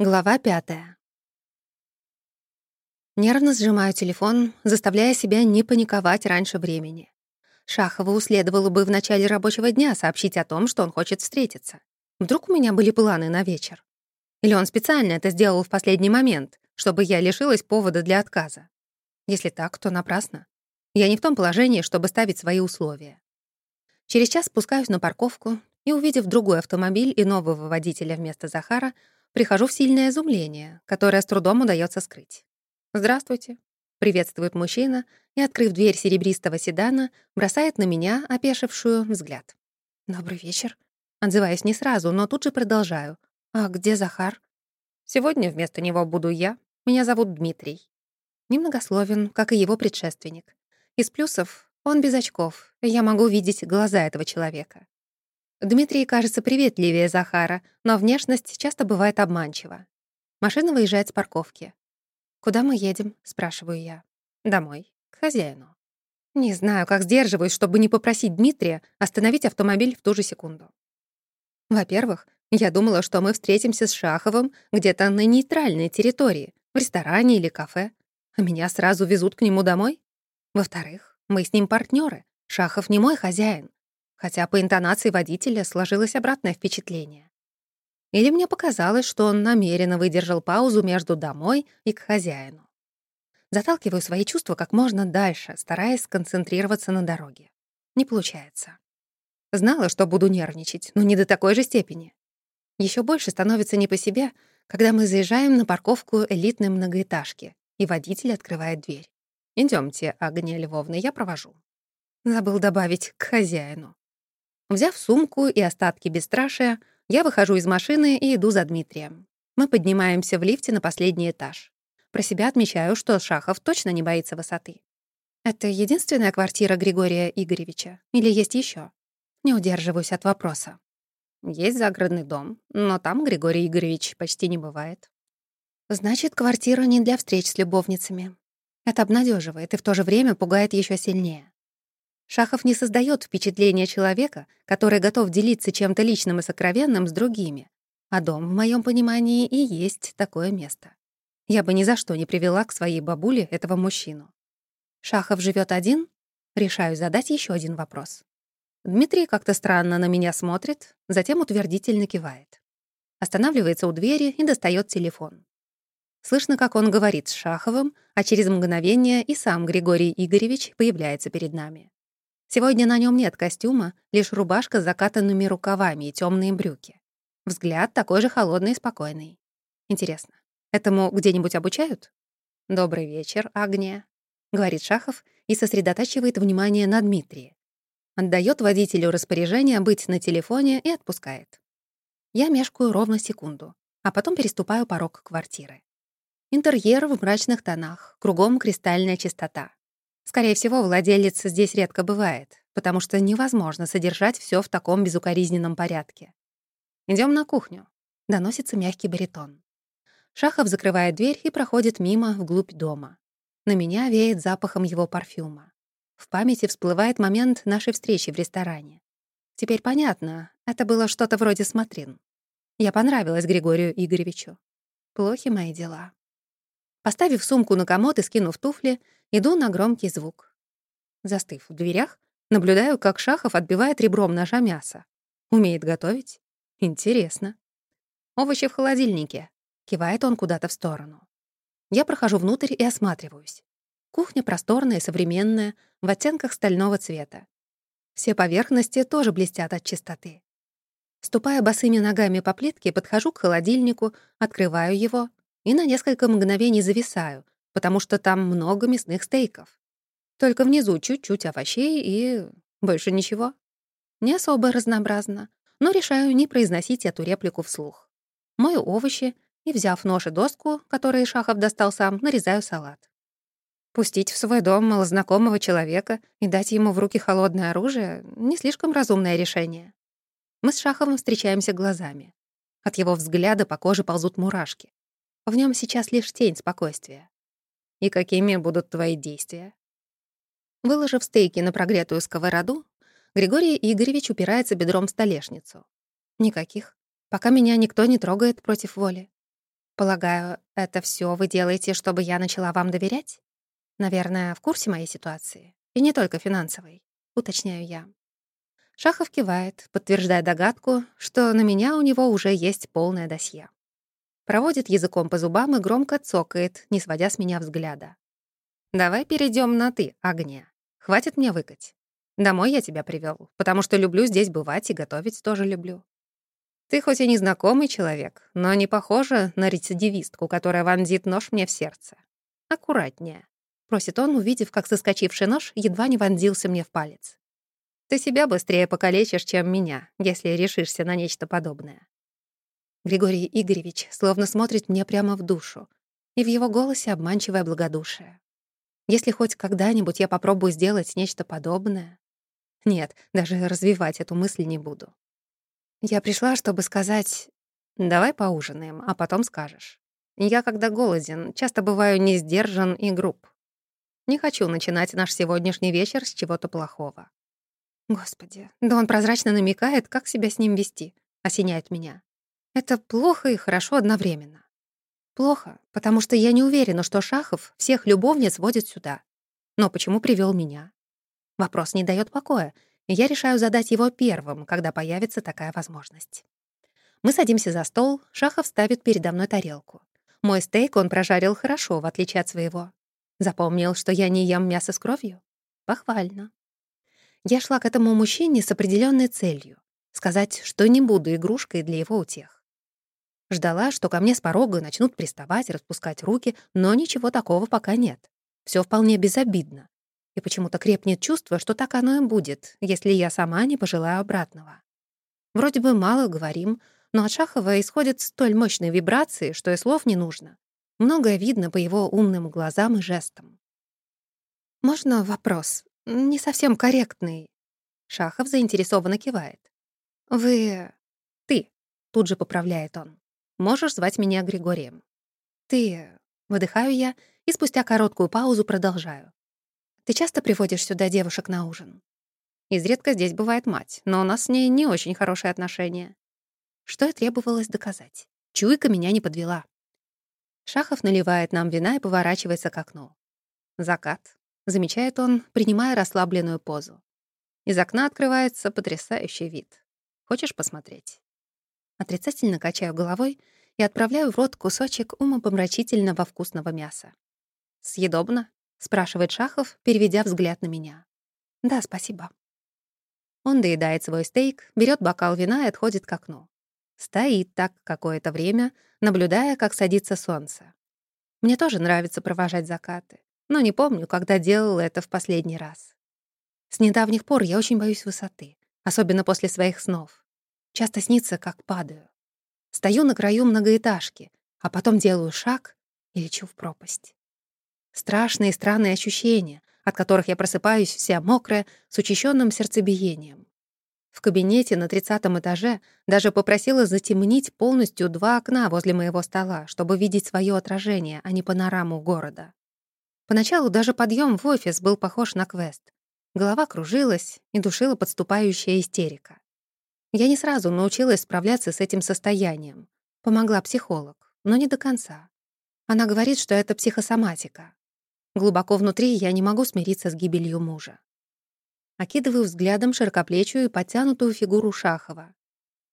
Глава пятая. Нервно сжимаю телефон, заставляя себя не паниковать раньше времени. Шахову следовало бы в начале рабочего дня сообщить о том, что он хочет встретиться. Вдруг у меня были планы на вечер. Или он специально это сделал в последний момент, чтобы я лишилась повода для отказа. Если так, то напрасно. Я не в том положении, чтобы ставить свои условия. Через час спускаюсь на парковку и, увидев другой автомобиль и нового водителя вместо Захара, Прихожу в сильное изумление, которое с трудом удается скрыть. «Здравствуйте», — приветствует мужчина и, открыв дверь серебристого седана, бросает на меня опешившую взгляд. «Добрый вечер». Отзываюсь не сразу, но тут же продолжаю. «А где Захар?» «Сегодня вместо него буду я. Меня зовут Дмитрий». Немногословен, как и его предшественник. Из плюсов — он без очков, и я могу видеть глаза этого человека. Дмитрий кажется приветливее Захара, но внешность часто бывает обманчива. Машина выезжает с парковки. «Куда мы едем?» — спрашиваю я. «Домой, к хозяину». Не знаю, как сдерживаюсь, чтобы не попросить Дмитрия остановить автомобиль в ту же секунду. Во-первых, я думала, что мы встретимся с Шаховым где-то на нейтральной территории, в ресторане или кафе, а меня сразу везут к нему домой. Во-вторых, мы с ним партнеры. Шахов не мой хозяин хотя по интонации водителя сложилось обратное впечатление. Или мне показалось, что он намеренно выдержал паузу между домой и к хозяину. Заталкиваю свои чувства как можно дальше, стараясь сконцентрироваться на дороге. Не получается. Знала, что буду нервничать, но не до такой же степени. Еще больше становится не по себе, когда мы заезжаем на парковку элитной многоэтажки, и водитель открывает дверь. Идемте, Агния Львовна, я провожу. Забыл добавить к хозяину. Взяв сумку и остатки бесстрашия, я выхожу из машины и иду за Дмитрием. Мы поднимаемся в лифте на последний этаж. Про себя отмечаю, что Шахов точно не боится высоты. Это единственная квартира Григория Игоревича? Или есть еще? Не удерживаюсь от вопроса. Есть загородный дом, но там Григорий Игоревич почти не бывает. Значит, квартира не для встреч с любовницами. Это обнадеживает и в то же время пугает еще сильнее. Шахов не создает впечатления человека, который готов делиться чем-то личным и сокровенным с другими. А дом, в моем понимании, и есть такое место. Я бы ни за что не привела к своей бабуле этого мужчину. Шахов живет один? Решаю задать еще один вопрос. Дмитрий как-то странно на меня смотрит, затем утвердительно кивает. Останавливается у двери и достает телефон. Слышно, как он говорит с Шаховым, а через мгновение и сам Григорий Игоревич появляется перед нами. Сегодня на нем нет костюма, лишь рубашка с закатанными рукавами и темные брюки. Взгляд такой же холодный и спокойный. Интересно, этому где-нибудь обучают? «Добрый вечер, Агния», — говорит Шахов и сосредотачивает внимание на Дмитрии. Отдает водителю распоряжение быть на телефоне и отпускает. Я мешкаю ровно секунду, а потом переступаю порог квартиры. Интерьер в мрачных тонах, кругом кристальная чистота. Скорее всего, владелец здесь редко бывает, потому что невозможно содержать все в таком безукоризненном порядке. Идем на кухню», — доносится мягкий баритон. Шахов закрывает дверь и проходит мимо вглубь дома. На меня веет запахом его парфюма. В памяти всплывает момент нашей встречи в ресторане. Теперь понятно, это было что-то вроде смотрин. Я понравилась Григорию Игоревичу. Плохи мои дела. Поставив сумку на комод и скинув туфли, иду на громкий звук. Застыв в дверях, наблюдаю, как Шахов отбивает ребром ножа мясо. Умеет готовить? Интересно. Овощи в холодильнике. Кивает он куда-то в сторону. Я прохожу внутрь и осматриваюсь. Кухня просторная современная, в оттенках стального цвета. Все поверхности тоже блестят от чистоты. Ступая босыми ногами по плитке, подхожу к холодильнику, открываю его и на несколько мгновений зависаю, потому что там много мясных стейков. Только внизу чуть-чуть овощей и больше ничего. Не особо разнообразно, но решаю не произносить эту реплику вслух. Мою овощи и, взяв нож и доску, которые Шахов достал сам, нарезаю салат. Пустить в свой дом малознакомого человека и дать ему в руки холодное оружие — не слишком разумное решение. Мы с Шаховым встречаемся глазами. От его взгляда по коже ползут мурашки. В нем сейчас лишь тень спокойствия. И какими будут твои действия? Выложив стейки на прогретую сковороду, Григорий Игоревич упирается бедром в столешницу. Никаких. Пока меня никто не трогает против воли. Полагаю, это все вы делаете, чтобы я начала вам доверять? Наверное, в курсе моей ситуации. И не только финансовой, уточняю я. Шахов кивает, подтверждая догадку, что на меня у него уже есть полное досье. Проводит языком по зубам и громко цокает, не сводя с меня взгляда. «Давай перейдем на «ты», Агния. Хватит мне выкать. Домой я тебя привел, потому что люблю здесь бывать и готовить тоже люблю. Ты хоть и незнакомый человек, но не похожа на рецидивистку, которая вонзит нож мне в сердце. Аккуратнее», — просит он, увидев, как соскочивший нож едва не вонзился мне в палец. «Ты себя быстрее покалечишь, чем меня, если решишься на нечто подобное». Григорий Игоревич словно смотрит мне прямо в душу, и в его голосе обманчивое благодушие. Если хоть когда-нибудь я попробую сделать нечто подобное... Нет, даже развивать эту мысль не буду. Я пришла, чтобы сказать... Давай поужинаем, а потом скажешь. Я, когда голоден, часто бываю не сдержан и груб. Не хочу начинать наш сегодняшний вечер с чего-то плохого. Господи, да он прозрачно намекает, как себя с ним вести, осеняет меня. Это плохо и хорошо одновременно. Плохо, потому что я не уверена, что Шахов всех любовниц водит сюда. Но почему привел меня? Вопрос не дает покоя, и я решаю задать его первым, когда появится такая возможность. Мы садимся за стол, Шахов ставит передо мной тарелку. Мой стейк он прожарил хорошо, в отличие от своего. Запомнил, что я не ем мясо с кровью? Похвально. Я шла к этому мужчине с определенной целью — сказать, что не буду игрушкой для его утех. Ждала, что ко мне с порога начнут приставать, распускать руки, но ничего такого пока нет. Все вполне безобидно. И почему-то крепнет чувство, что так оно и будет, если я сама не пожелаю обратного. Вроде бы мало говорим, но от Шахова исходят столь мощные вибрации, что и слов не нужно. Многое видно по его умным глазам и жестам. «Можно вопрос? Не совсем корректный». Шахов заинтересованно кивает. «Вы... ты», — тут же поправляет он. Можешь звать меня Григорием». «Ты...» — выдыхаю я и спустя короткую паузу продолжаю. «Ты часто приводишь сюда девушек на ужин?» Изредка здесь бывает мать, но у нас с ней не очень хорошие отношения. Что и требовалось доказать. Чуйка меня не подвела. Шахов наливает нам вина и поворачивается к окну. Закат. Замечает он, принимая расслабленную позу. Из окна открывается потрясающий вид. Хочешь посмотреть? Отрицательно качаю головой и отправляю в рот кусочек умопомрачительного вкусного мяса. «Съедобно?» — спрашивает Шахов, переведя взгляд на меня. «Да, спасибо». Он доедает свой стейк, берет бокал вина и отходит к окну. Стоит так какое-то время, наблюдая, как садится солнце. Мне тоже нравится провожать закаты, но не помню, когда делал это в последний раз. С недавних пор я очень боюсь высоты, особенно после своих снов. Часто снится, как падаю. Стою на краю многоэтажки, а потом делаю шаг и лечу в пропасть. Страшные и странные ощущения, от которых я просыпаюсь вся мокрая, с учащенным сердцебиением. В кабинете на тридцатом этаже даже попросила затемнить полностью два окна возле моего стола, чтобы видеть свое отражение, а не панораму города. Поначалу даже подъем в офис был похож на квест. Голова кружилась и душила подступающая истерика. Я не сразу научилась справляться с этим состоянием. Помогла психолог, но не до конца. Она говорит, что это психосоматика. Глубоко внутри я не могу смириться с гибелью мужа. Окидываю взглядом широкоплечую и подтянутую фигуру Шахова.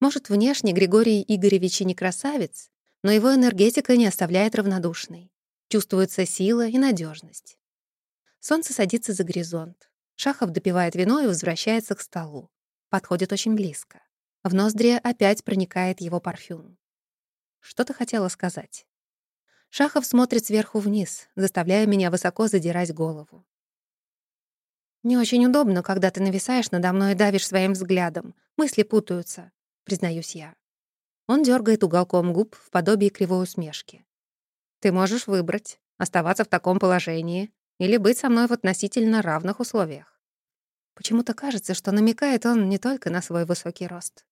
Может, внешне Григорий Игоревич и не красавец, но его энергетика не оставляет равнодушной. Чувствуется сила и надежность. Солнце садится за горизонт. Шахов допивает вино и возвращается к столу. Подходит очень близко. В ноздри опять проникает его парфюм. Что ты хотела сказать? Шахов смотрит сверху вниз, заставляя меня высоко задирать голову. «Не очень удобно, когда ты нависаешь надо мной и давишь своим взглядом. Мысли путаются», — признаюсь я. Он дергает уголком губ в подобии кривой усмешки. «Ты можешь выбрать, оставаться в таком положении или быть со мной в относительно равных условиях». Почему-то кажется, что намекает он не только на свой высокий рост.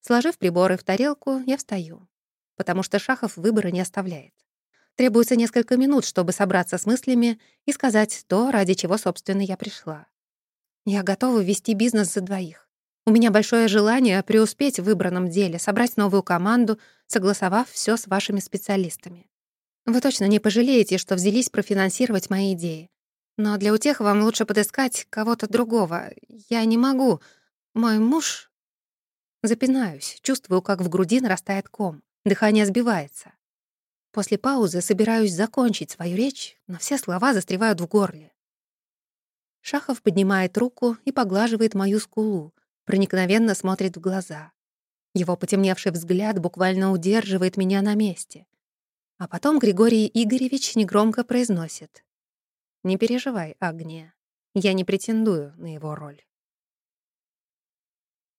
Сложив приборы в тарелку, я встаю, потому что Шахов выбора не оставляет. Требуется несколько минут, чтобы собраться с мыслями и сказать то, ради чего, собственно, я пришла. Я готова вести бизнес за двоих. У меня большое желание преуспеть в выбранном деле, собрать новую команду, согласовав все с вашими специалистами. Вы точно не пожалеете, что взялись профинансировать мои идеи. Но для утех вам лучше подыскать кого-то другого. Я не могу. Мой муж... Запинаюсь, чувствую, как в груди нарастает ком. Дыхание сбивается. После паузы собираюсь закончить свою речь, но все слова застревают в горле. Шахов поднимает руку и поглаживает мою скулу, проникновенно смотрит в глаза. Его потемневший взгляд буквально удерживает меня на месте. А потом Григорий Игоревич негромко произносит. «Не переживай, Агния, я не претендую на его роль».